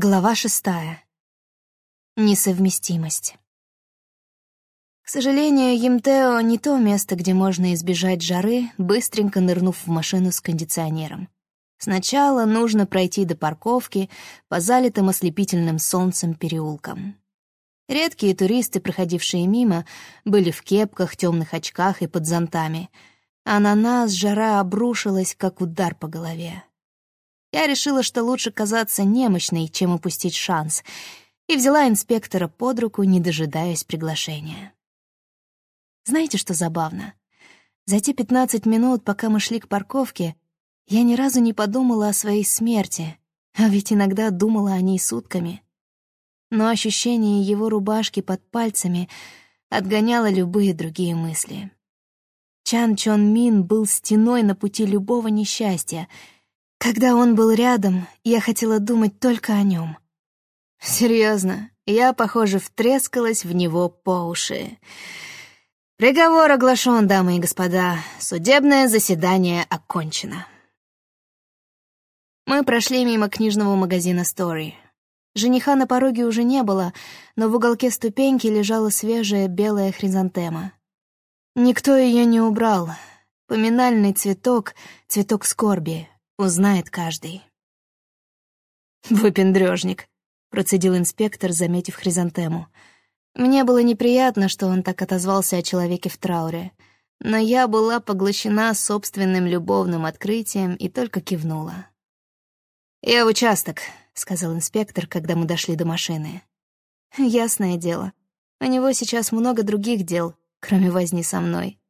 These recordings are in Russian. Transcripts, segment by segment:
Глава шестая. Несовместимость. К сожалению, Емтео — не то место, где можно избежать жары, быстренько нырнув в машину с кондиционером. Сначала нужно пройти до парковки по залитым ослепительным солнцем переулкам. Редкие туристы, проходившие мимо, были в кепках, темных очках и под зонтами, а на нас жара обрушилась, как удар по голове. Я решила, что лучше казаться немощной, чем упустить шанс, и взяла инспектора под руку, не дожидаясь приглашения. Знаете, что забавно? За те 15 минут, пока мы шли к парковке, я ни разу не подумала о своей смерти, а ведь иногда думала о ней сутками. Но ощущение его рубашки под пальцами отгоняло любые другие мысли. Чан Чон Мин был стеной на пути любого несчастья — когда он был рядом, я хотела думать только о нем. Серьезно, я, похоже, втрескалась в него по уши. Приговор оглашен, дамы и господа. Судебное заседание окончено. Мы прошли мимо книжного магазина «Стори». Жениха на пороге уже не было, но в уголке ступеньки лежала свежая белая хризантема. Никто ее не убрал. Поминальный цветок, цветок скорби, Узнает каждый. «Выпендрёжник», — процедил инспектор, заметив хризантему. Мне было неприятно, что он так отозвался о человеке в трауре, но я была поглощена собственным любовным открытием и только кивнула. «Я в участок», — сказал инспектор, когда мы дошли до машины. «Ясное дело. У него сейчас много других дел, кроме возни со мной.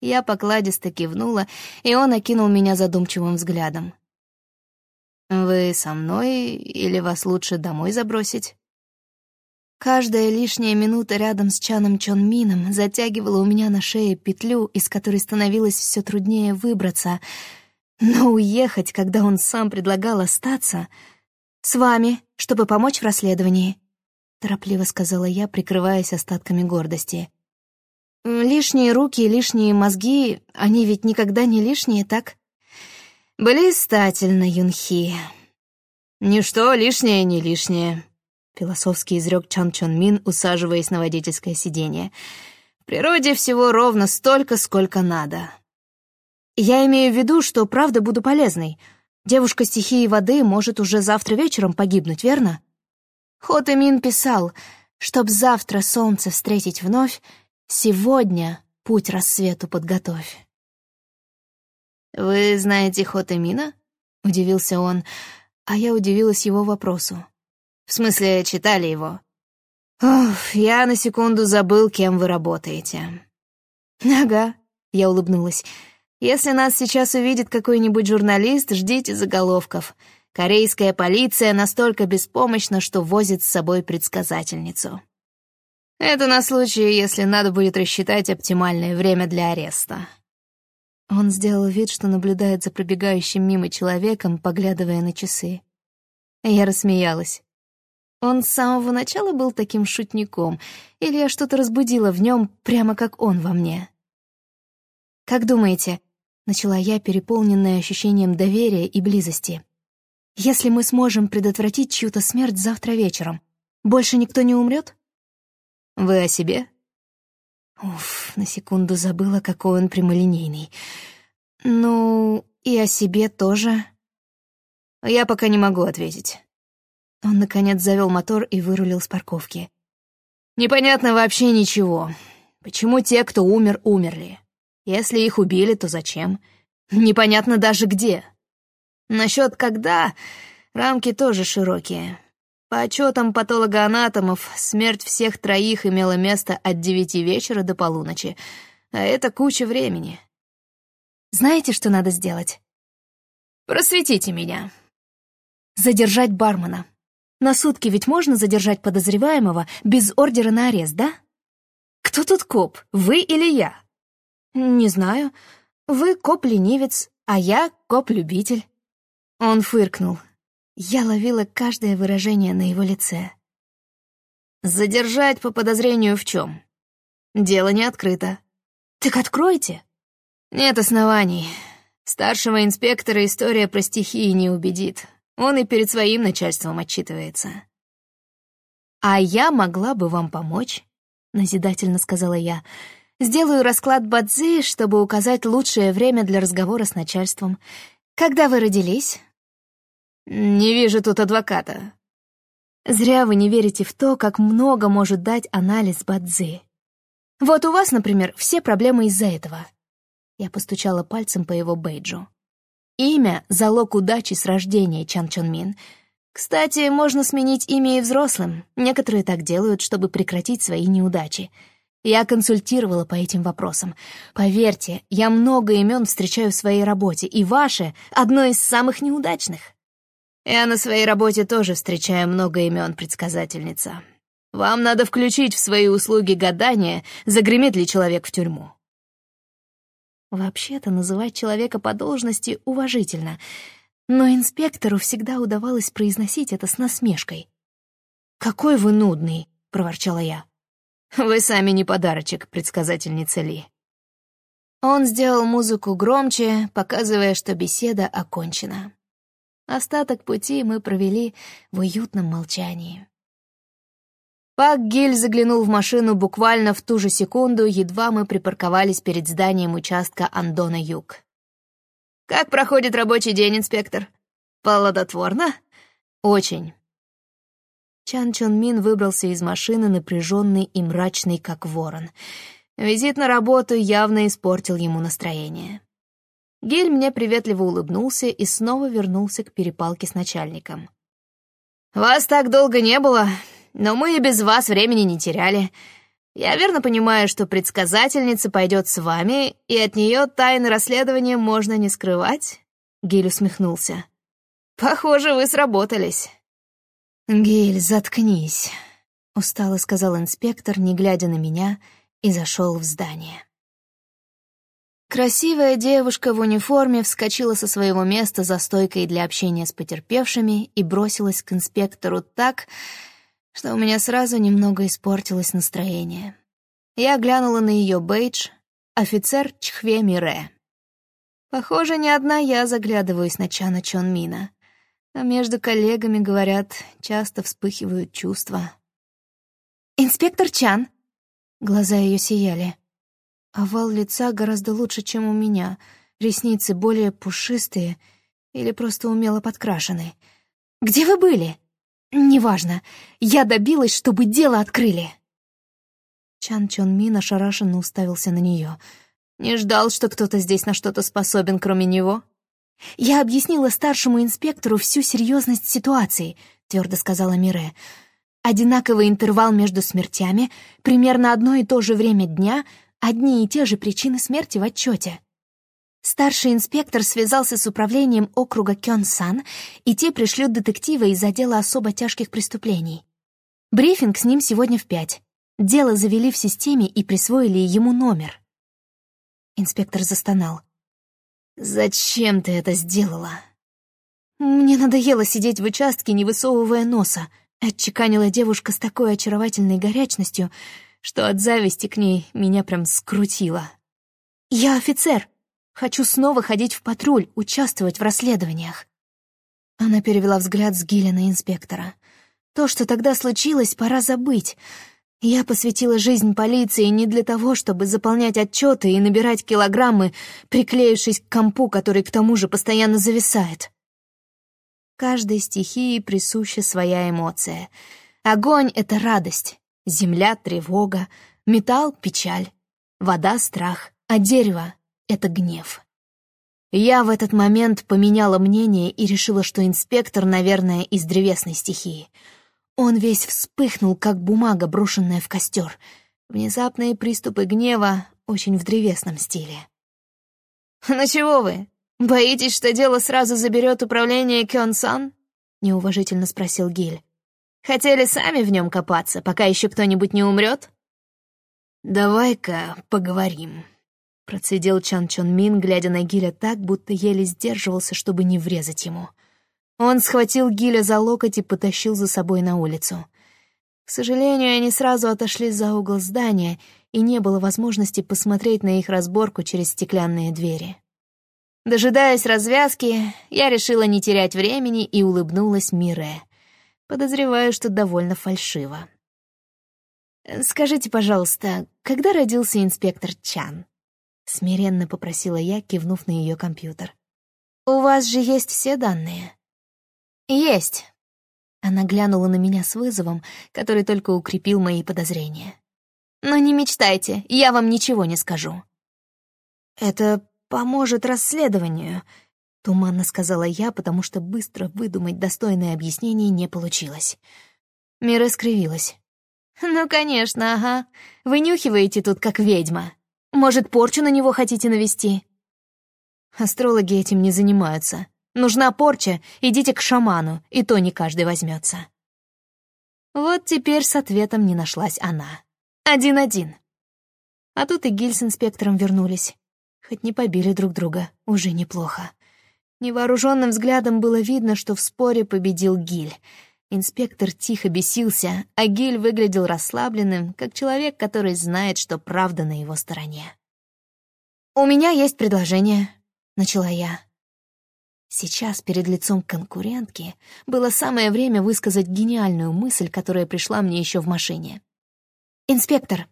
Я покладисто кивнула, и он окинул меня задумчивым взглядом. «Вы со мной или вас лучше домой забросить?» Каждая лишняя минута рядом с Чаном Чон Мином затягивала у меня на шее петлю, из которой становилось все труднее выбраться. Но уехать, когда он сам предлагал остаться... «С вами, чтобы помочь в расследовании», — торопливо сказала я, прикрываясь остатками гордости. Лишние руки, лишние мозги, они ведь никогда не лишние, так? Блистательно, Юнхи. Ничто лишнее не лишнее, философски изрек Чан Чон Мин, усаживаясь на водительское сиденье. В природе всего ровно столько, сколько надо. Я имею в виду, что правда буду полезной. Девушка стихии воды может уже завтра вечером погибнуть, верно? Хот Мин писал, чтоб завтра солнце встретить вновь, Сегодня путь рассвету подготовь. «Вы знаете Хотемина?» — удивился он, а я удивилась его вопросу. «В смысле, читали его?» «Оф, я на секунду забыл, кем вы работаете». «Ага», — я улыбнулась. «Если нас сейчас увидит какой-нибудь журналист, ждите заголовков. Корейская полиция настолько беспомощна, что возит с собой предсказательницу». Это на случай, если надо будет рассчитать оптимальное время для ареста. Он сделал вид, что наблюдает за пробегающим мимо человеком, поглядывая на часы. Я рассмеялась. Он с самого начала был таким шутником, или я что-то разбудила в нем, прямо как он во мне? «Как думаете?» — начала я, переполненная ощущением доверия и близости. «Если мы сможем предотвратить чью-то смерть завтра вечером, больше никто не умрет? Вы о себе?» Уф, на секунду забыла, какой он прямолинейный. «Ну, и о себе тоже». «Я пока не могу ответить». Он, наконец, завел мотор и вырулил с парковки. «Непонятно вообще ничего. Почему те, кто умер, умерли? Если их убили, то зачем? Непонятно даже где. Насчет когда, рамки тоже широкие. По отчетам патологоанатомов, смерть всех троих имела место от девяти вечера до полуночи, а это куча времени. Знаете, что надо сделать? Просветите меня. Задержать бармена. На сутки ведь можно задержать подозреваемого без ордера на арест, да? Кто тут коп, вы или я? Не знаю. Вы коп-ленивец, а я коп-любитель. Он фыркнул, я ловила каждое выражение на его лице. «Задержать по подозрению в чем? Дело не открыто». «Так откройте». «Нет оснований. Старшего инспектора история про стихии не убедит. Он и перед своим начальством отчитывается. «А я могла бы вам помочь», — назидательно сказала я. «Сделаю расклад Бадзи, чтобы указать лучшее время для разговора с начальством. Когда вы родились?» «Не вижу тут адвоката». «Зря вы не верите в то, как много может дать анализ Бадзи. Вот у вас, например, все проблемы из-за этого». Я постучала пальцем по его бейджу. «Имя — залог удачи с рождения, Чан Чон Мин — кстати, можно сменить имя и взрослым. Некоторые так делают, чтобы прекратить свои неудачи. Я консультировала по этим вопросам. Поверьте, я много имен встречаю в своей работе, и ваше — одно из самых неудачных. Я на своей работе тоже встречаю много имен, предсказательница. Вам надо включить в свои услуги гадания, загремит ли человек в тюрьму. Вообще-то называть человека по должности уважительно — но инспектору всегда удавалось произносить это с насмешкой. «Какой вы нудный!» — проворчала я. «Вы сами не подарочек, предсказательница Ли». Он сделал музыку громче, показывая, что беседа окончена. Остаток пути мы провели в уютном молчании. Пак Гиль заглянул в машину буквально в ту же секунду, едва мы припарковались перед зданием участка Андона-Юг. «Как проходит рабочий день, инспектор? Плодотворно?» «Очень». Чан Чон Мин выбрался из машины, напряженный и мрачный, как ворон. Визит на работу явно испортил ему настроение. Гель мне приветливо улыбнулся и снова вернулся к перепалке с начальником. «Вас так долго не было, но мы и без вас времени не теряли. Я верно понимаю, что предсказательница пойдет с вами, и от нее тайны расследования можно не скрывать?» Гиль усмехнулся. «Похоже, вы сработались». «Гиль, заткнись», — устало сказал инспектор, не глядя на меня, и зашел в здание. Красивая девушка в униформе вскочила со своего места за стойкой для общения с потерпевшими и бросилась к инспектору так, что у меня сразу немного испортилось настроение. Я глянула на ее бейдж «Офицер Чхве Мире». Похоже, не одна я заглядываюсь на Чана Чон Мина, а между коллегами, говорят, часто вспыхивают чувства. «Инспектор Чан!» Глаза ее сияли. Овал лица гораздо лучше, чем у меня, ресницы более пушистые или просто умело подкрашены. «Где вы были?» «Неважно. Я добилась, чтобы дело открыли». Чан Чон Мин ошарашенно уставился на нее. «Не ждал, что кто-то здесь на что-то способен, кроме него?» «Я объяснила старшему инспектору всю серьезность ситуации», — твердо сказала Мире. «Одинаковый интервал между смертями, примерно одно и то же время дня, одни и те же причины смерти в отчете. Старший инспектор связался с управлением округа Кёнсан, и те пришлют детектива из отдела особо тяжких преступлений. Брифинг с ним сегодня в пять. Дело завели в системе и присвоили ему номер. Инспектор застонал. «Зачем ты это сделала?» «Мне надоело сидеть в участке, не высовывая носа», — отчеканила девушка с такой очаровательной горячностью, что от зависти к ней меня прям скрутило. «Я офицер», Хочу снова ходить в патруль, участвовать в расследованиях». Она перевела взгляд с Гиля на инспектора. «То, что тогда случилось, пора забыть. Я посвятила жизнь полиции не для того, чтобы заполнять отчеты и набирать килограммы, приклеившись к компу, который к тому же постоянно зависает». Каждой стихии присуща своя эмоция. Огонь — это радость, земля — тревога, металл — печаль, вода — страх, а дерево это гнев. Я в этот момент поменяла мнение и решила, что инспектор, наверное, из древесной стихии. Он весь вспыхнул, как бумага, брошенная в костер. Внезапные приступы гнева очень в древесном стиле. «Ну чего вы? Боитесь, что дело сразу заберет управление Кён-сан?» — неуважительно спросил Гиль. «Хотели сами в нем копаться, пока еще кто-нибудь не умрет?» «Давай-ка поговорим», Процедил Чан Чон Мин, глядя на Гиля так, будто еле сдерживался, чтобы не врезать ему. Он схватил Гиля за локоть и потащил за собой на улицу. К сожалению, они сразу отошли за угол здания, и не было возможности посмотреть на их разборку через стеклянные двери. Дожидаясь развязки, я решила не терять времени и улыбнулась Мире. Подозреваю, что довольно фальшиво. «Скажите, пожалуйста, когда родился инспектор Чан?» Смиренно попросила я, кивнув на ее компьютер. «У вас же есть все данные?» «Есть». Она глянула на меня с вызовом, который только укрепил мои подозрения. «Но не мечтайте, я вам ничего не скажу». «Это поможет расследованию», — туманно сказала я, потому что быстро выдумать достойное объяснение не получилось. Мира скривилась. «Ну, конечно, ага. Вынюхиваете тут, как ведьма. Может, порчу на него хотите навести?» Астрологи этим не занимаются. Нужна порча, идите к шаману, и то не каждый возьмется. Вот теперь с ответом не нашлась она. Один-один. А тут и Гиль с инспектором вернулись. Хоть не побили друг друга, уже неплохо. Невооруженным взглядом было видно, что в споре победил Гиль — Инспектор тихо бесился, а Гиль выглядел расслабленным, как человек, который знает, что правда на его стороне. «У меня есть предложение», — начала я. Сейчас перед лицом конкурентки было самое время высказать гениальную мысль, которая пришла мне еще в машине. «Инспектор,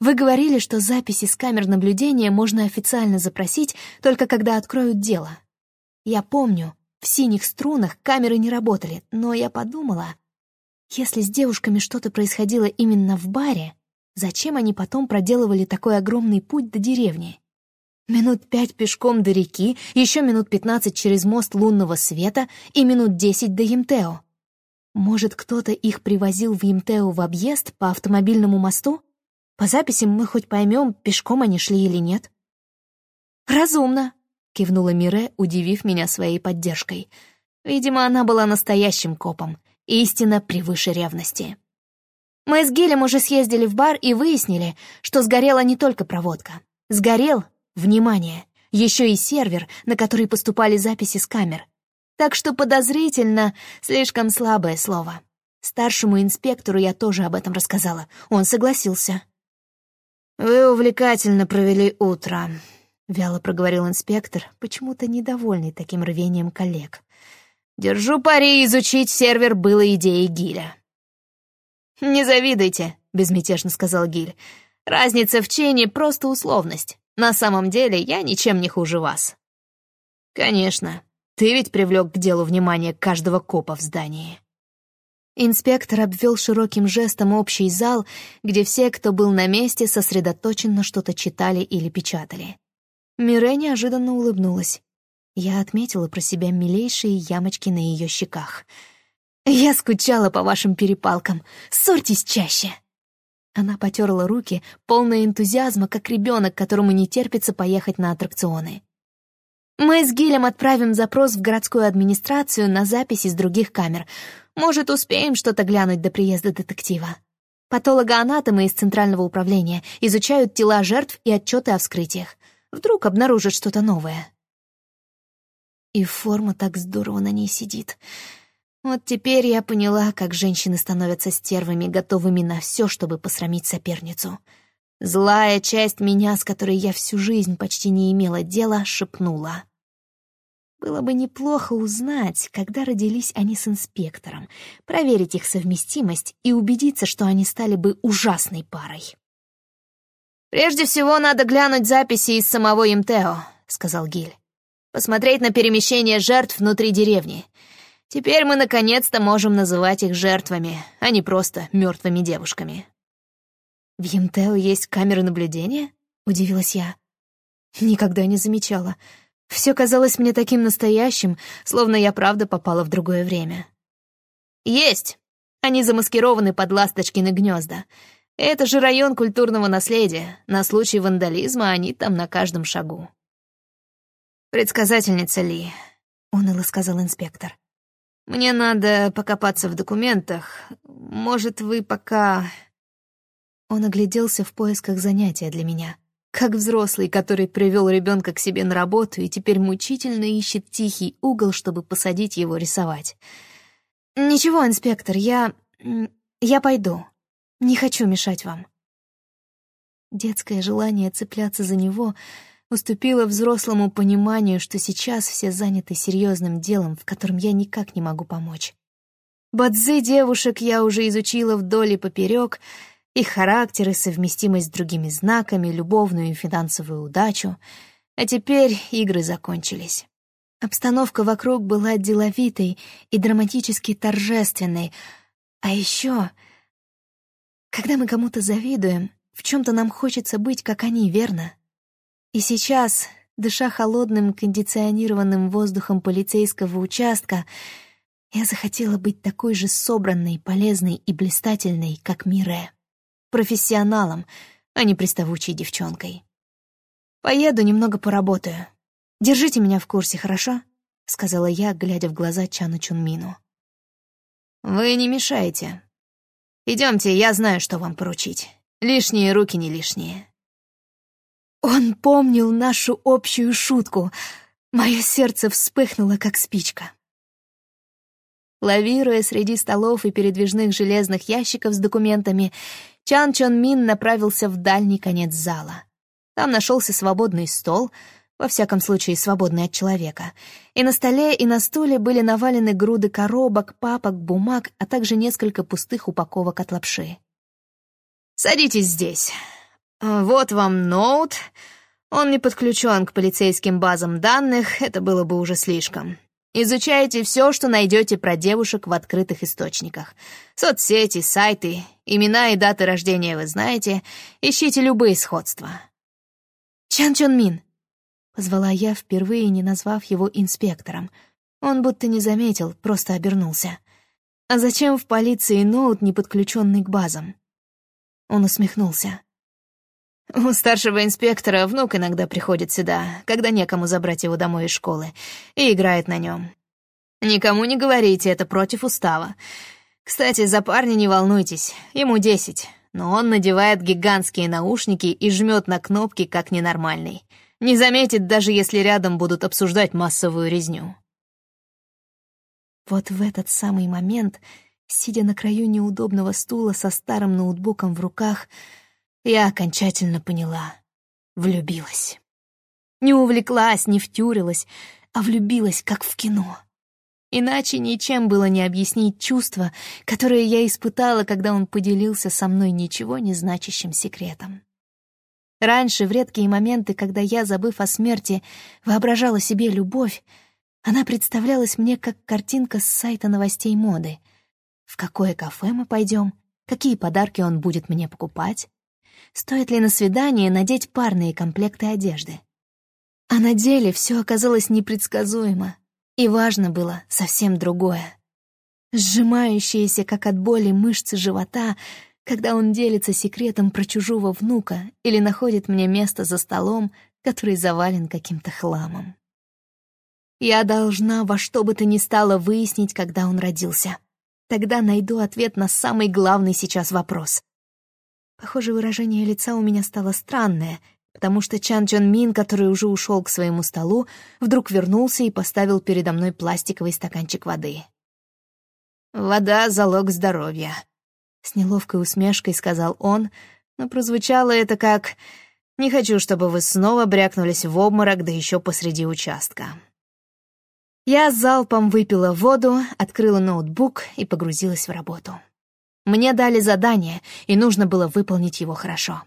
вы говорили, что записи с камер наблюдения можно официально запросить только когда откроют дело. Я помню, в синих струнах камеры не работали, но я подумала, если с девушками что-то происходило именно в баре, зачем они потом проделывали такой огромный путь до деревни? Минут пять пешком до реки, еще минут пятнадцать через мост лунного света и минут десять до Емтео. Может, кто-то их привозил в Емтео в объезд по автомобильному мосту? По записям мы хоть поймем, пешком они шли или нет. «Разумно», — кивнула Мире, удивив меня своей поддержкой. Видимо, она была настоящим копом. Истина превыше ревности. Мы с Гелем уже съездили в бар и выяснили, что сгорела не только проводка. Сгорел, внимание, еще и сервер, на который поступали записи с камер. Так что подозрительно — слишком слабое слово. Старшему инспектору я тоже об этом рассказала. Он согласился. «Вы увлекательно провели утро», — вяло проговорил инспектор, почему-то недовольный таким рвением коллег. «Держу пари, изучить сервер было идеей Гиля». «Не завидуйте», — безмятежно сказал Гиль. «Разница в чине — просто условность. На самом деле я ничем не хуже вас». «Конечно. Ты ведь привлек к делу внимание каждого копа в здании». Инспектор обвел широким жестом общий зал, где все, кто был на месте, сосредоточенно что-то читали или печатали. Мире неожиданно улыбнулась. Я отметила про себя милейшие ямочки на ее щеках. «Я скучала по вашим перепалкам. Ссорьтесь чаще!» Она потерла руки, полная энтузиазма, как ребенок, которому не терпится поехать на аттракционы. «Мы с Гилем отправим запрос в городскую администрацию на записи с других камер. Может, успеем что-то глянуть до приезда детектива. Патологоанатомы из Центрального управления изучают тела жертв и отчеты о вскрытиях. Вдруг обнаружат что-то новое. И форма так здорово на ней сидит. Вот теперь я поняла, как женщины становятся стервами, готовыми на все, чтобы посрамить соперницу. Злая часть меня, с которой я всю жизнь почти не имела дела, шепнула. Было бы неплохо узнать, когда родились они с инспектором, проверить их совместимость и убедиться, что они стали бы ужасной парой. «Прежде всего надо глянуть записи из самого МТО», — сказал Гиль. «Посмотреть на перемещение жертв внутри деревни. Теперь мы наконец-то можем называть их жертвами, а не просто мертвыми девушками». «В МТО есть камеры наблюдения?» — удивилась я. Никогда не замечала. Все казалось мне таким настоящим, словно я правда попала в другое время. «Есть. Они замаскированы под ласточкины гнезда. Это же район культурного наследия. На случай вандализма они там на каждом шагу. «Предсказательница Ли», — уныло сказал инспектор. «Мне надо покопаться в документах. Может, вы пока...» Он огляделся в поисках занятия для меня, как взрослый, который привел ребенка к себе на работу и теперь мучительно ищет тихий угол, чтобы посадить его рисовать. «Ничего, инспектор, я... я пойду. Не хочу мешать вам. Детское желание цепляться за него уступила взрослому пониманию, что сейчас все заняты серьезным делом, в котором я никак не могу помочь. Бадзы девушек я уже изучила вдоль и поперек, их характеры, совместимость с другими знаками, любовную и финансовую удачу. А теперь игры закончились. Обстановка вокруг была деловитой и драматически торжественной. А еще, когда мы кому-то завидуем, в чем-то нам хочется быть, как они, верно? И сейчас, дыша холодным кондиционированным воздухом полицейского участка, я захотела быть такой же собранной, полезной и блистательной, как Мире. Профессионалом, а не приставучей девчонкой. «Поеду, немного поработаю. Держите меня в курсе, хорошо?» — сказала я, глядя в глаза Чану Чунмину. «Вы не мешаете. Идемте, я знаю, что вам поручить. Лишние руки не лишние». Он помнил нашу общую шутку. Мое сердце вспыхнуло, как спичка. Лавируя среди столов и передвижных железных ящиков с документами, Чан Чон Мин направился в дальний конец зала. Там нашелся свободный стол, во всяком случае свободный от человека, и на столе и на стуле были навалены груды коробок, папок, бумаг, а также несколько пустых упаковок от лапши. «Садитесь здесь. Вот вам ноут. Он не подключен к полицейским базам данных, это было бы уже слишком. Изучайте все, что найдете про девушек в открытых источниках. Соцсети, сайты, имена и даты рождения вы знаете. Ищите любые сходства. «Чан Чон Мин», — позвала я, впервые не назвав его инспектором. Он будто не заметил, просто обернулся. «А зачем в полиции ноут, не подключенный к базам?» Он усмехнулся. У старшего инспектора внук иногда приходит сюда, когда некому забрать его домой из школы, и играет на нем. Никому не говорите, это против устава. Кстати, за парня не волнуйтесь, ему десять, но он надевает гигантские наушники и жмет на кнопки, как ненормальный. Не заметит, даже если рядом будут обсуждать массовую резню. Вот в этот самый момент, сидя на краю неудобного стула со старым ноутбуком в руках, я окончательно поняла. Влюбилась. Не увлеклась, не втюрилась, а влюбилась, как в кино. Иначе ничем было не объяснить чувства, которые я испытала, когда он поделился со мной ничего не значащим секретом. Раньше, в редкие моменты, когда я, забыв о смерти, воображала себе любовь, она представлялась мне как картинка с сайта новостей моды. В какое кафе мы пойдем, какие подарки он будет мне покупать, стоит ли на свидание надеть парные комплекты одежды. А на деле все оказалось непредсказуемо, и важно было совсем другое. Сжимающиеся, как от боли, мышцы живота, когда он делится секретом про чужого внука или находит мне место за столом, который завален каким-то хламом. Я должна во что бы то ни стало выяснить, когда он родился. Тогда найду ответ на самый главный сейчас вопрос. Похоже, выражение лица у меня стало странное, потому что Чан Чон Мин, который уже ушел к своему столу, вдруг вернулся и поставил передо мной пластиковый стаканчик воды. «Вода — залог здоровья», — с неловкой усмешкой сказал он, но прозвучало это как «Не хочу, чтобы вы снова брякнулись в обморок, да еще посреди участка». Я залпом выпила воду, открыла ноутбук и погрузилась в работу. Мне дали задание, и нужно было выполнить его хорошо.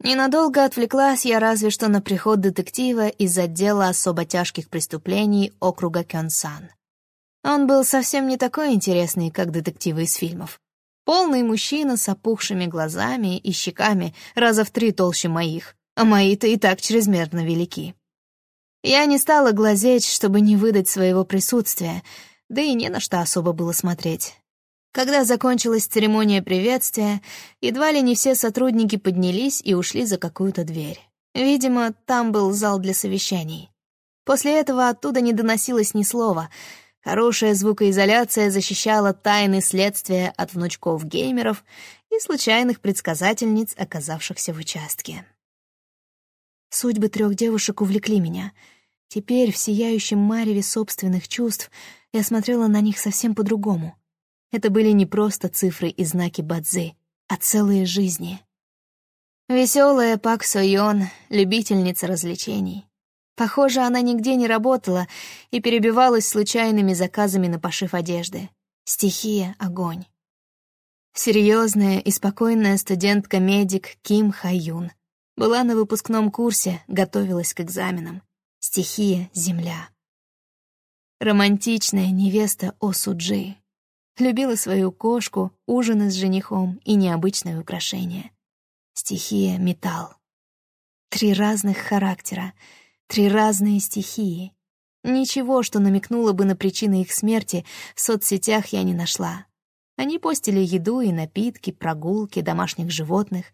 Ненадолго отвлеклась я разве что на приход детектива из отдела особо тяжких преступлений округа Кёнсан. Он был совсем не такой интересный, как детективы из фильмов. Полный мужчина с опухшими глазами и щеками раза в три толще моих, а мои-то и так чрезмерно велики. Я не стала глазеть, чтобы не выдать своего присутствия, да и не на что особо было смотреть. Когда закончилась церемония приветствия, едва ли не все сотрудники поднялись и ушли за какую-то дверь. Видимо, там был зал для совещаний. После этого оттуда не доносилось ни слова. Хорошая звукоизоляция защищала тайны следствия от внучков геймеров и случайных предсказательниц, оказавшихся в участке. Судьбы трех девушек увлекли меня. Теперь, в сияющем мареве собственных чувств, я смотрела на них совсем по-другому. Это были не просто цифры и знаки Бадзи, а целые жизни. Веселая Пак Сойон, любительница развлечений. Похоже, она нигде не работала и перебивалась случайными заказами на пошив одежды. Стихия — огонь. Серьезная и спокойная студентка-медик Ким Хаюн была на выпускном курсе, готовилась к экзаменам. Стихия — земля. Романтичная невеста Осуджи. Любила свою кошку, ужины с женихом и необычные украшения. Стихия — металл. Три разных характера, три разные стихии. Ничего, что намекнуло бы на причины их смерти, в соцсетях я не нашла. Они постили еду и напитки, прогулки, домашних животных.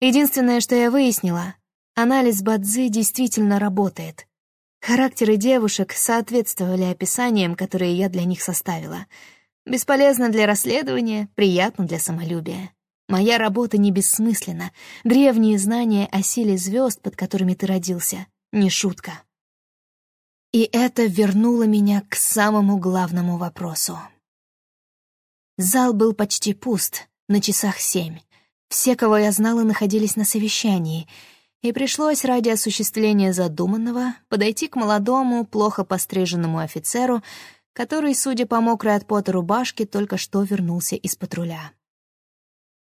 Единственное, что я выяснила, анализ Бадзи действительно работает. Характеры девушек соответствовали описаниям, которые я для них составила. Бесполезно для расследования, приятно для самолюбия. Моя работа не бессмысленна. Древние знания о силе звезд, под которыми ты родился, не шутка. И это вернуло меня к самому главному вопросу. Зал был почти пуст, на часах семь. Все, кого я знала, находились на совещании — и пришлось ради осуществления задуманного подойти к молодому, плохо постриженному офицеру, который, судя по мокрой от пота рубашке, только что вернулся из патруля.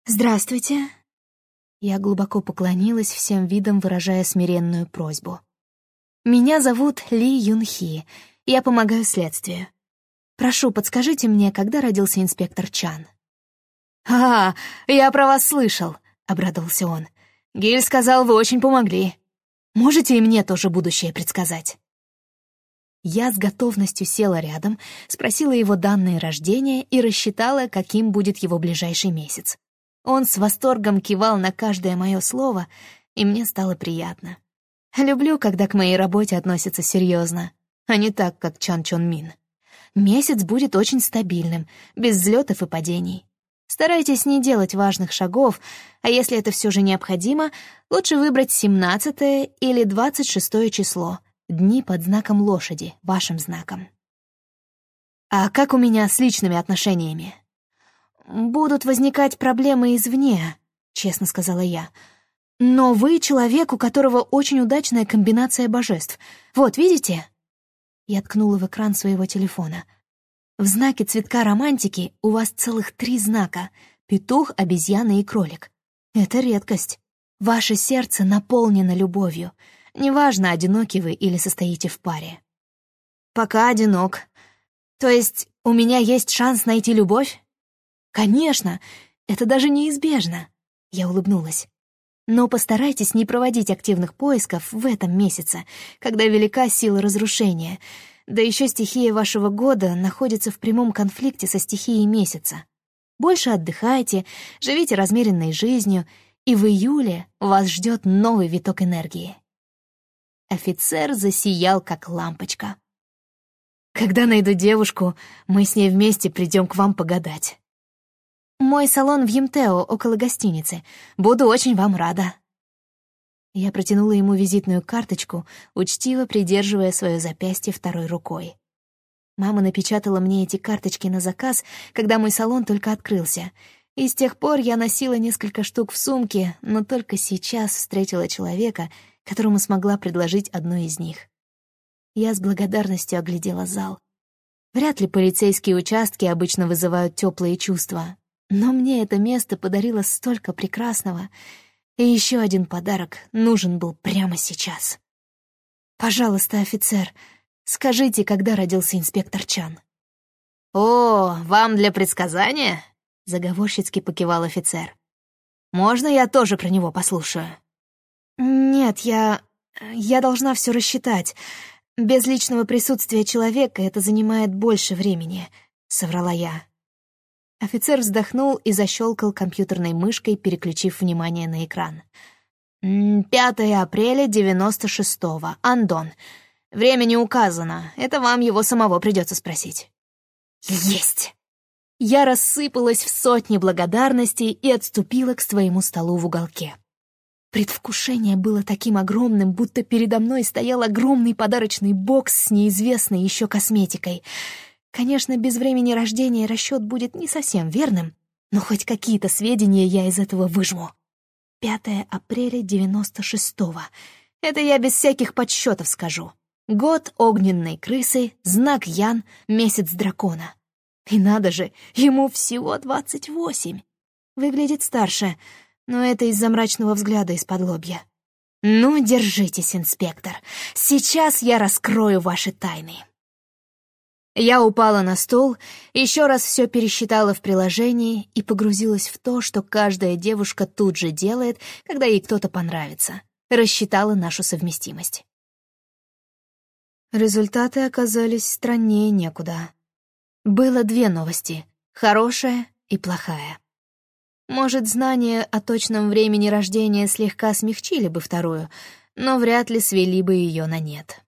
«Здравствуйте!» Я глубоко поклонилась, всем видом выражая смиренную просьбу. «Меня зовут Ли Юнхи, я помогаю следствию. Прошу, подскажите мне, когда родился инспектор Чан?» «А, я про вас слышал», — обрадовался он. Гиль сказал, вы очень помогли. Можете и мне тоже будущее предсказать?» Я с готовностью села рядом, спросила его данные рождения и рассчитала, каким будет его ближайший месяц. Он с восторгом кивал на каждое мое слово, и мне стало приятно. Люблю, когда к моей работе относятся серьезно, а не так, как Чан Чон Мин. Месяц будет очень стабильным, без взлетов и падений. Старайтесь не делать важных шагов, а если это все же необходимо, лучше выбрать 17 или 26 число, дни под знаком лошади, вашим знаком. А как у меня с личными отношениями? Будут возникать проблемы извне, честно сказала я. Но вы человек, у которого очень удачная комбинация божеств. Вот, видите? Я ткнула в экран своего телефона — в знаке цветка романтики у вас целых три знака — петух, обезьяна и кролик. Это редкость. Ваше сердце наполнено любовью. Неважно, одиноки вы или состоите в паре. Пока одинок. То есть у меня есть шанс найти любовь? Конечно, это даже неизбежно. Я улыбнулась. Но постарайтесь не проводить активных поисков в этом месяце, когда велика сила разрушения — да еще стихия вашего года находится в прямом конфликте со стихией месяца. Больше отдыхайте, живите размеренной жизнью, и в июле вас ждет новый виток энергии. Офицер засиял, как лампочка. «Когда найду девушку, мы с ней вместе придем к вам погадать. Мой салон в Емтео, около гостиницы. Буду очень вам рада». Я протянула ему визитную карточку, учтиво придерживая свое запястье второй рукой. Мама напечатала мне эти карточки на заказ, когда мой салон только открылся, и с тех пор я носила несколько штук в сумке, но только сейчас встретила человека, которому смогла предложить одну из них. Я с благодарностью оглядела зал. Вряд ли полицейские участки обычно вызывают теплые чувства, но мне это место подарило столько прекрасного — и еще один подарок нужен был прямо сейчас. «Пожалуйста, офицер, скажите, когда родился инспектор Чан?» «О, вам для предсказания?» — заговорщицки покивал офицер. «Можно я тоже про него послушаю?» «Нет, я... я должна все рассчитать. Без личного присутствия человека это занимает больше времени», — соврала я. Офицер вздохнул и защелкал компьютерной мышкой, переключив внимание на экран. «5 апреля 96-го. Андон. Время не указано. Это вам его самого придется спросить». «Есть!» Я рассыпалась в сотни благодарностей и отступила к своему столу в уголке. Предвкушение было таким огромным, будто передо мной стоял огромный подарочный бокс с неизвестной еще косметикой — Конечно, без времени рождения расчет будет не совсем верным, но хоть какие-то сведения я из этого выжму. 5 апреля 96-го. Это я без всяких подсчетов скажу. Год огненной крысы, знак Ян, месяц дракона. И надо же, ему всего 28. Выглядит старше, но это из-за мрачного взгляда из-под лобья. Ну, держитесь, инспектор. Сейчас я раскрою ваши тайны. Я упала на стол, еще раз все пересчитала в приложении и погрузилась в то, что каждая девушка тут же делает, когда ей кто-то понравится. Рассчитала нашу совместимость. Результаты оказались страннее некуда. Было две новости — хорошая и плохая. Может, знания о точном времени рождения слегка смягчили бы вторую, но вряд ли свели бы ее на нет.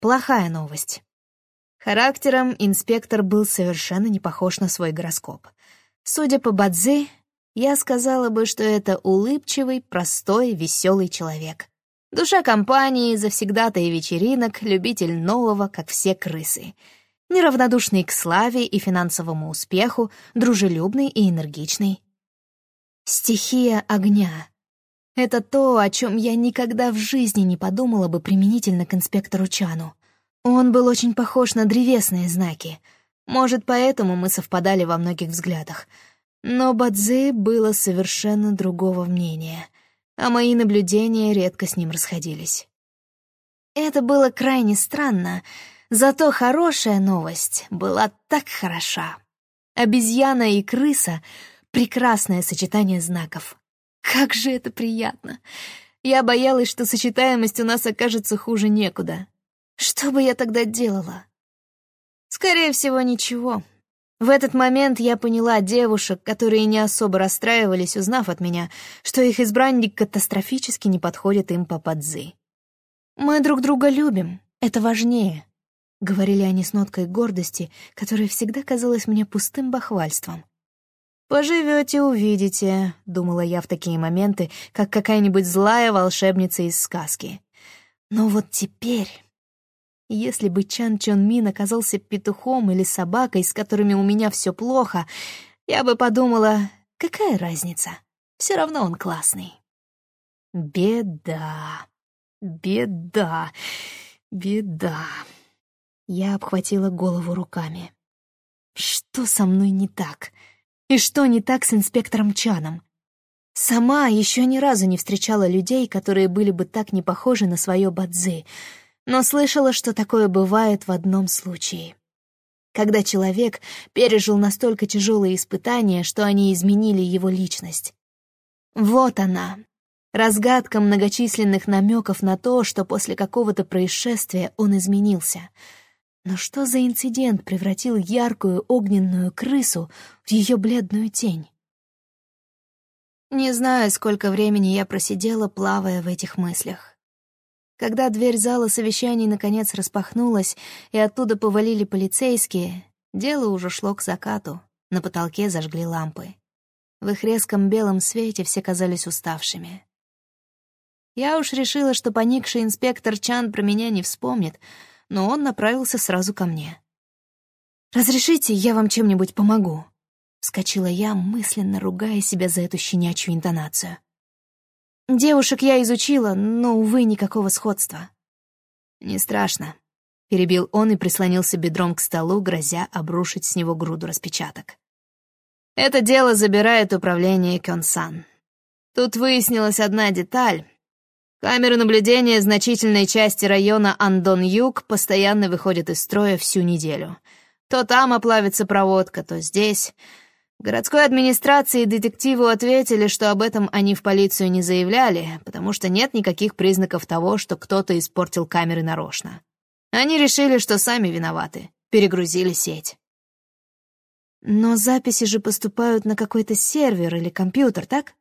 Плохая новость. Характером инспектор был совершенно не похож на свой гороскоп. Судя по Бадзи, я сказала бы, что это улыбчивый, простой, веселый человек. Душа компании, завсегдата и вечеринок, любитель нового, как все крысы. Неравнодушный к славе и финансовому успеху, дружелюбный и энергичный. Стихия огня. Это то, о чем я никогда в жизни не подумала бы применительно к инспектору Чану. Он был очень похож на древесные знаки. Может, поэтому мы совпадали во многих взглядах. Но Бадзи было совершенно другого мнения, а мои наблюдения редко с ним расходились. Это было крайне странно, зато хорошая новость была так хороша. Обезьяна и крыса — прекрасное сочетание знаков. Как же это приятно! Я боялась, что сочетаемость у нас окажется хуже некуда. Что бы я тогда делала? Скорее всего, ничего. В этот момент я поняла девушек, которые не особо расстраивались, узнав от меня, что их избранник катастрофически не подходит им по подзы. «Мы друг друга любим, это важнее», — говорили они с ноткой гордости, которая всегда казалась мне пустым бахвальством. «Поживете, увидите», — думала я в такие моменты, как какая-нибудь злая волшебница из сказки. Но вот теперь... Если бы Чан Чон Мин оказался петухом или собакой, с которыми у меня все плохо, я бы подумала, какая разница? Все равно он классный. Беда, беда, беда. Я обхватила голову руками. Что со мной не так? И что не так с инспектором Чаном? Сама еще ни разу не встречала людей, которые были бы так не похожи на свое бадзи — но слышала, что такое бывает в одном случае. Когда человек пережил настолько тяжелые испытания, что они изменили его личность. Вот она, разгадка многочисленных намеков на то, что после какого-то происшествия он изменился. Но что за инцидент превратил яркую огненную крысу в ее бледную тень? Не знаю, сколько времени я просидела, плавая в этих мыслях. Когда дверь зала совещаний наконец распахнулась и оттуда повалили полицейские, дело уже шло к закату, на потолке зажгли лампы. В их резком белом свете все казались уставшими. Я уж решила, что поникший инспектор Чан про меня не вспомнит, но он направился сразу ко мне. «Разрешите, я вам чем-нибудь помогу?» Вскочила я, мысленно ругая себя за эту щенячью интонацию. Девушек я изучила, но, увы, никакого сходства. «Не страшно», — перебил он и прислонился бедром к столу, грозя обрушить с него груду распечаток. «Это дело забирает управление Кёнсан. Тут выяснилась одна деталь. Камеры наблюдения значительной части района Андон-Юг постоянно выходят из строя всю неделю. То там оплавится проводка, то здесь. Городской администрации и детективу ответили, что об этом они в полицию не заявляли, потому что нет никаких признаков того, что кто-то испортил камеры нарочно. Они решили, что сами виноваты, перегрузили сеть. Но записи же поступают на какой-то сервер или компьютер, так?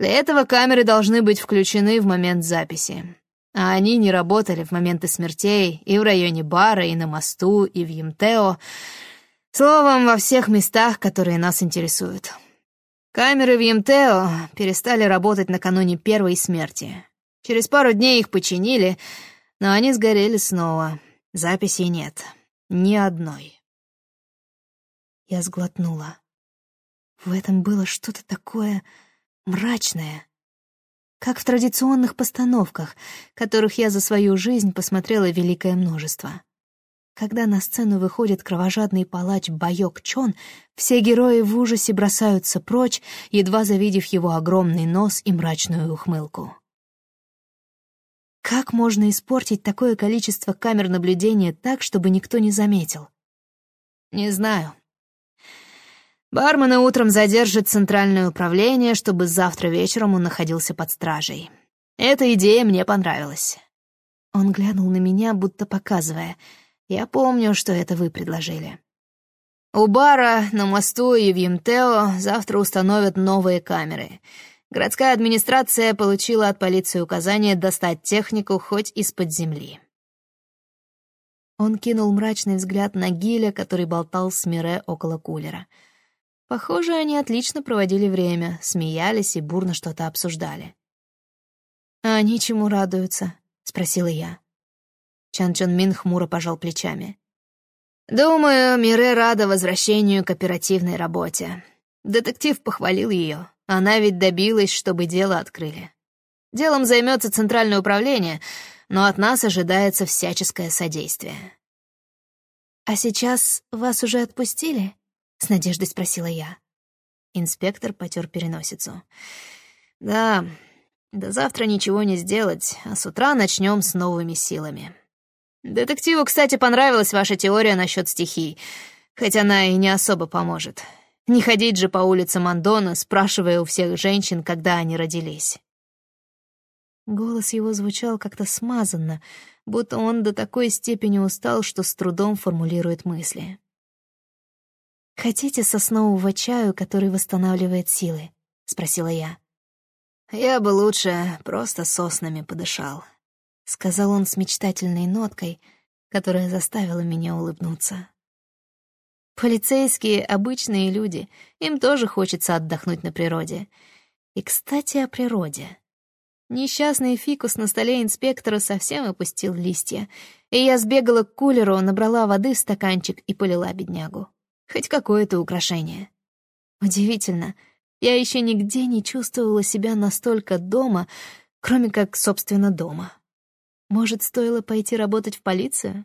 Для этого камеры должны быть включены в момент записи. А они не работали в моменты смертей и в районе бара, и на мосту, и в Емтео, Словом, во всех местах, которые нас интересуют. Камеры в Емтео перестали работать накануне первой смерти. Через пару дней их починили, но они сгорели снова. Записей нет. Ни одной. Я сглотнула. В этом было что-то такое мрачное, как в традиционных постановках, которых я за свою жизнь посмотрела великое множество. Когда на сцену выходит кровожадный палач Байок Чон, все герои в ужасе бросаются прочь, едва завидев его огромный нос и мрачную ухмылку. Как можно испортить такое количество камер наблюдения так, чтобы никто не заметил? Не знаю. Бармена утром задержит центральное управление, чтобы завтра вечером он находился под стражей. Эта идея мне понравилась. Он глянул на меня, будто показывая. Я помню, что это вы предложили. У бара, на мосту и в Юмтео завтра установят новые камеры. Городская администрация получила от полиции указание достать технику хоть из-под земли. Он кинул мрачный взгляд на Гиля, который болтал с Мире около кулера — Похоже, они отлично проводили время, смеялись и бурно что-то обсуждали. «А они чему радуются?» — спросила я. Чан Чон Мин хмуро пожал плечами. «Думаю, Мире рада возвращению к оперативной работе. Детектив похвалил ее. Она ведь добилась, чтобы дело открыли. Делом займется Центральное управление, но от нас ожидается всяческое содействие». «А сейчас вас уже отпустили?» — с надеждой спросила я. Инспектор потер переносицу. «Да, до завтра ничего не сделать, а с утра начнем с новыми силами. Детективу, кстати, понравилась ваша теория насчет стихий, хоть она и не особо поможет. Не ходить же по улицам Андона, спрашивая у всех женщин, когда они родились». Голос его звучал как-то смазанно, будто он до такой степени устал, что с трудом формулирует мысли. «Хотите соснового чаю, который восстанавливает силы?» — спросила я. «Я бы лучше просто соснами подышал», — сказал он с мечтательной ноткой, которая заставила меня улыбнуться. Полицейские — обычные люди, им тоже хочется отдохнуть на природе. И, кстати, о природе. Несчастный фикус на столе инспектора совсем опустил листья, и я сбегала к кулеру, набрала воды в стаканчик и полила беднягу. Хоть какое-то украшение. Удивительно, я еще нигде не чувствовала себя настолько дома, кроме как, собственно, дома. Может, стоило пойти работать в полицию?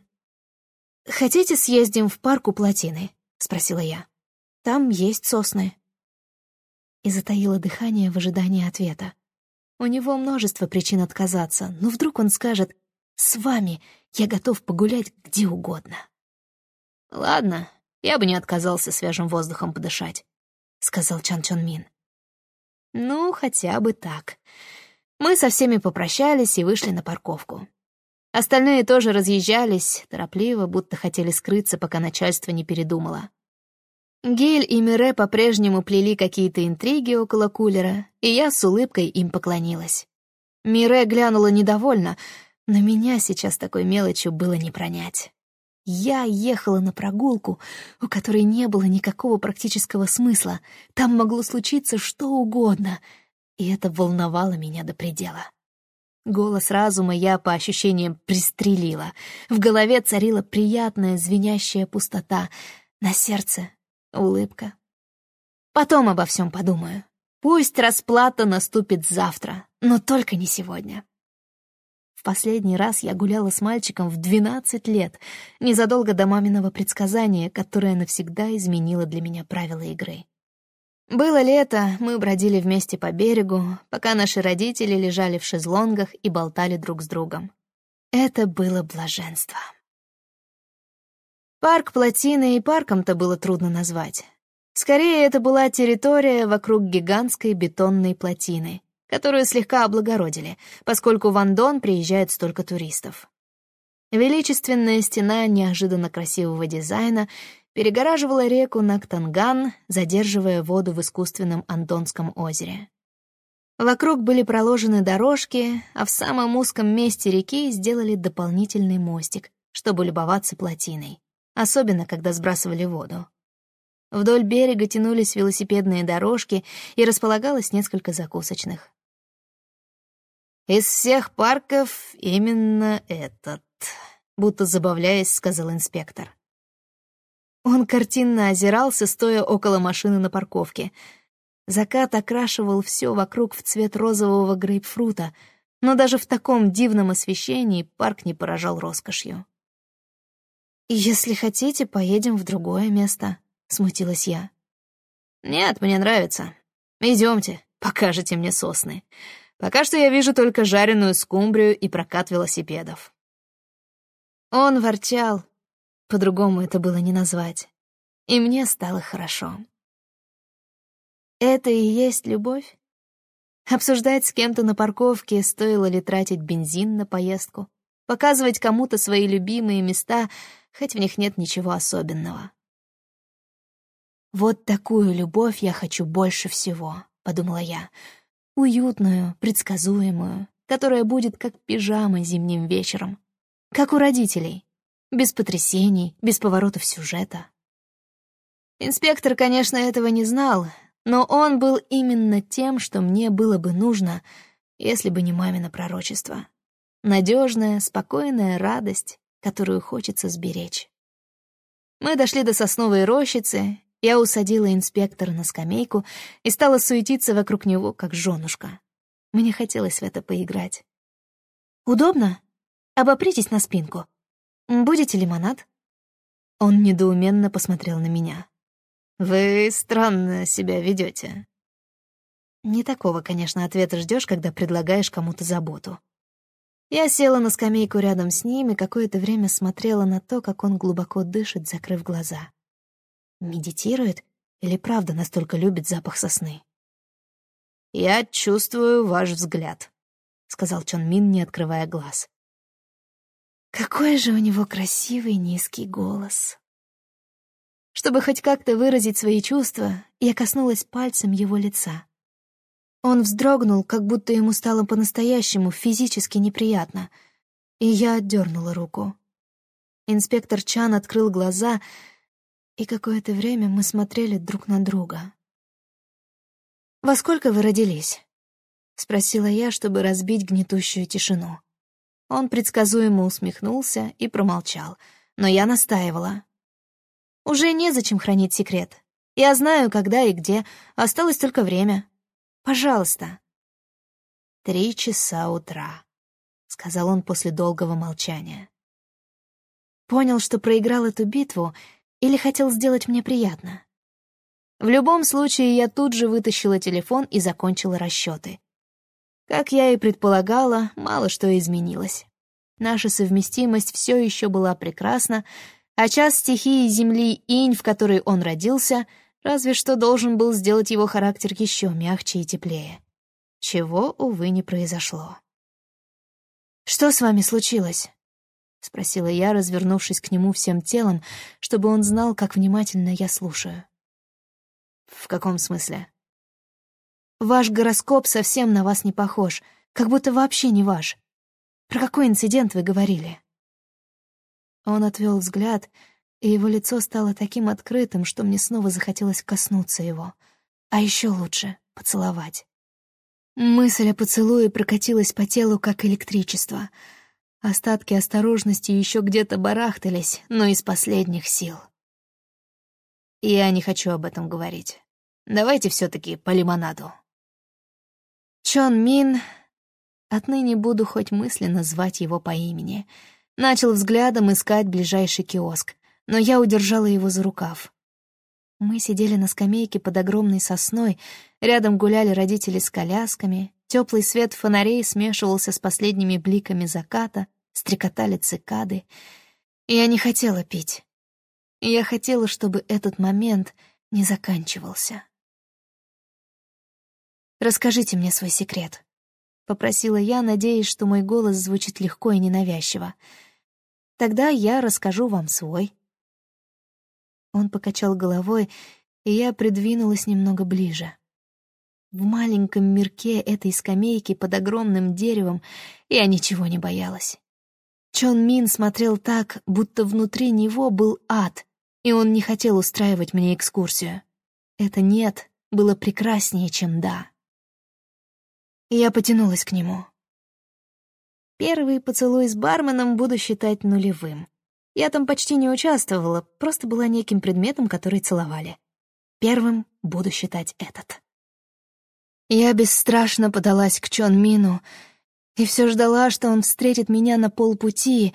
«Хотите, съездим в парк у плотины?» — спросила я. «Там есть сосны». И затаила дыхание в ожидании ответа. У него множество причин отказаться, но вдруг он скажет «С вами я готов погулять где угодно». «Ладно, я бы не отказался свежим воздухом подышать», — сказал Чан Чон Мин. «Ну, хотя бы так». Мы со всеми попрощались и вышли на парковку. Остальные тоже разъезжались, торопливо, будто хотели скрыться, пока начальство не передумало. Гиль и Мире по-прежнему плели какие-то интриги около кулера, и я с улыбкой им поклонилась. Мире глянула недовольно, но меня сейчас такой мелочью было не пронять. Я ехала на прогулку, у которой не было никакого практического смысла. Там могло случиться что угодно, и это волновало меня до предела. Голос разума я, по ощущениям, пристрелила. В голове царила приятная звенящая пустота. На сердце — улыбка. Потом обо всем подумаю. Пусть расплата наступит завтра, но только не сегодня последний раз я гуляла с мальчиком в 12 лет, незадолго до маминого предсказания, которое навсегда изменило для меня правила игры. Было лето, мы бродили вместе по берегу, пока наши родители лежали в шезлонгах и болтали друг с другом. Это было блаженство. Парк Плотины и парком-то было трудно назвать. Скорее, это была территория вокруг гигантской бетонной плотины, которую слегка облагородили, поскольку в Андон приезжает столько туристов. Величественная стена неожиданно красивого дизайна перегораживала реку Нактанган, задерживая воду в искусственном Андонском озере. Вокруг были проложены дорожки, а в самом узком месте реки сделали дополнительный мостик, чтобы любоваться плотиной, особенно когда сбрасывали воду. Вдоль берега тянулись велосипедные дорожки и располагалось несколько закусочных. «Из всех парков именно этот», — будто забавляясь, сказал инспектор. Он картинно озирался, стоя около машины на парковке. Закат окрашивал все вокруг в цвет розового грейпфрута, но даже в таком дивном освещении парк не поражал роскошью. «Если хотите, поедем в другое место», — смутилась я. «Нет, мне нравится. Идемте, покажете мне сосны. Пока что я вижу только жареную скумбрию и прокат велосипедов». Он ворчал, по-другому это было не назвать, и мне стало хорошо. Это и есть любовь? Обсуждать с кем-то на парковке, стоило ли тратить бензин на поездку, показывать кому-то свои любимые места, хоть в них нет ничего особенного. «Вот такую любовь я хочу больше всего», — подумала я. Уютную, предсказуемую, которая будет как пижама зимним вечером. Как у родителей. Без потрясений, без поворотов сюжета. Инспектор, конечно, этого не знал, но он был именно тем, что мне было бы нужно, если бы не мамино пророчество. Надежная, спокойная радость, которую хочется сберечь. Мы дошли до сосновой рощицы, я усадила инспектора на скамейку и стала суетиться вокруг него, как женушка. Мне хотелось в это поиграть. «Удобно? Обопритесь на спинку. Будете лимонад?» Он недоуменно посмотрел на меня. «Вы странно себя ведете. Не такого, конечно, ответа ждешь, когда предлагаешь кому-то заботу. Я села на скамейку рядом с ним и какое-то время смотрела на то, как он глубоко дышит, закрыв глаза. Медитирует или правда настолько любит запах сосны? «Я чувствую ваш взгляд», — сказал Чон Мин, не открывая глаз. Какой же у него красивый низкий голос. Чтобы хоть как-то выразить свои чувства, я коснулась пальцем его лица. Он вздрогнул, как будто ему стало по-настоящему физически неприятно, и я отдернула руку. Инспектор Чан открыл глаза, и какое-то время мы смотрели друг на друга. «Во сколько вы родились?» — спросила я, чтобы разбить гнетущую тишину. Он предсказуемо усмехнулся и промолчал, но я настаивала. Уже незачем хранить секрет. Я знаю, когда и где. Осталось только время. Пожалуйста. Три часа утра, — сказал он после долгого молчания. Понял, что проиграл эту битву или хотел сделать мне приятно. В любом случае, я тут же вытащила телефон и закончила расчеты. Как я и предполагала, мало что изменилось. Наша совместимость все еще была прекрасна, а час стихии Земли инь, в которой он родился, разве что должен был сделать его характер еще мягче и теплее. Чего, увы, не произошло. «Что с вами случилось?» — спросила я, развернувшись к нему всем телом, чтобы он знал, как внимательно я слушаю. «В каком смысле?» «Ваш гороскоп совсем на вас не похож, как будто вообще не ваш. Про какой инцидент вы говорили?» Он отвел взгляд, и его лицо стало таким открытым, что мне снова захотелось коснуться его. А еще лучше — поцеловать. Мысль о поцелуе прокатилась по телу, как электричество. Остатки осторожности еще где-то барахтались, но из последних сил. Я не хочу об этом говорить. Давайте все-таки по лимонаду. Чон Мин... Отныне буду хоть мысленно звать его по имени — Начал взглядом искать ближайший киоск, но я удержала его за рукав. Мы сидели на скамейке под огромной сосной, рядом гуляли родители с колясками, теплый свет фонарей смешивался с последними бликами заката, стрекотали цикады. Я не хотела пить. Я хотела, чтобы этот момент не заканчивался. «Расскажите мне свой секрет», — попросила я, надеясь, что мой голос звучит легко и ненавязчиво. Тогда я расскажу вам свой». Он покачал головой, и я придвинулась немного ближе. В маленьком мирке этой скамейки под огромным деревом я ничего не боялась. Чон Мин смотрел так, будто внутри него был ад, и он не хотел устраивать мне экскурсию. Это «нет» было прекраснее, чем «да». Я потянулась к нему. Первый поцелуй с барменом буду считать нулевым. Я там почти не участвовала, просто была неким предметом, который целовали. Первым буду считать этот. Я бесстрашно подалась к Чон Мину и все ждала, что он встретит меня на полпути,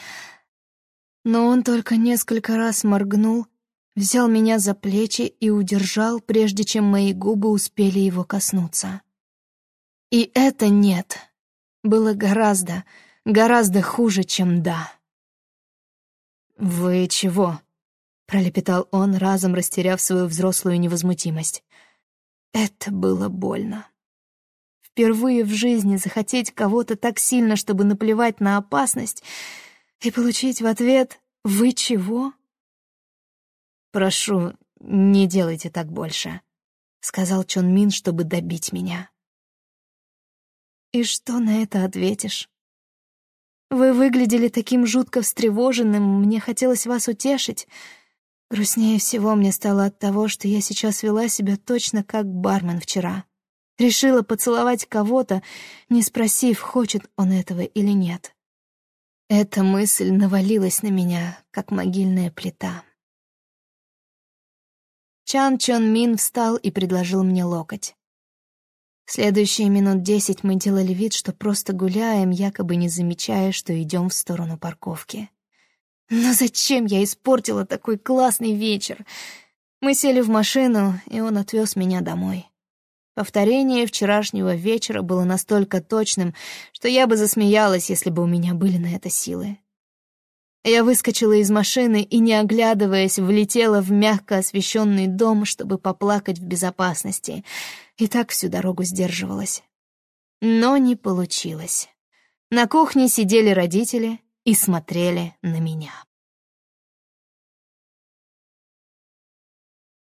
но он только несколько раз моргнул, взял меня за плечи и удержал, прежде чем мои губы успели его коснуться. И это «нет» было гораздо, гораздо хуже, чем «да». «Вы чего?» — пролепетал он, разом растеряв свою взрослую невозмутимость. Это было больно. Впервые в жизни захотеть кого-то так сильно, чтобы наплевать на опасность, и получить в ответ «Вы чего?» «Прошу, не делайте так больше», — сказал Чон Мин, чтобы добить меня. «И что на это ответишь?» «Вы выглядели таким жутко встревоженным, мне хотелось вас утешить. Грустнее всего мне стало от того, что я сейчас вела себя точно как бармен вчера. Решила поцеловать кого-то, не спросив, хочет он этого или нет. Эта мысль навалилась на меня, как могильная плита. Чан Чон Мин встал и предложил мне локоть. Следующие минут десять мы делали вид, что просто гуляем, якобы не замечая, что идем в сторону парковки. Но зачем я испортила такой классный вечер? Мы сели в машину, и он отвез меня домой. Повторение вчерашнего вечера было настолько точным, что я бы засмеялась, если бы у меня были на это силы. Я выскочила из машины и, не оглядываясь, влетела в мягко освещенный дом, чтобы поплакать в безопасности, и так всю дорогу сдерживалась. Но не получилось. На кухне сидели родители и смотрели на меня.